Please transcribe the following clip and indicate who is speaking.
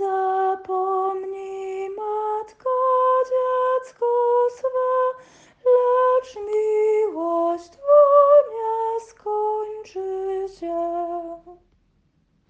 Speaker 1: up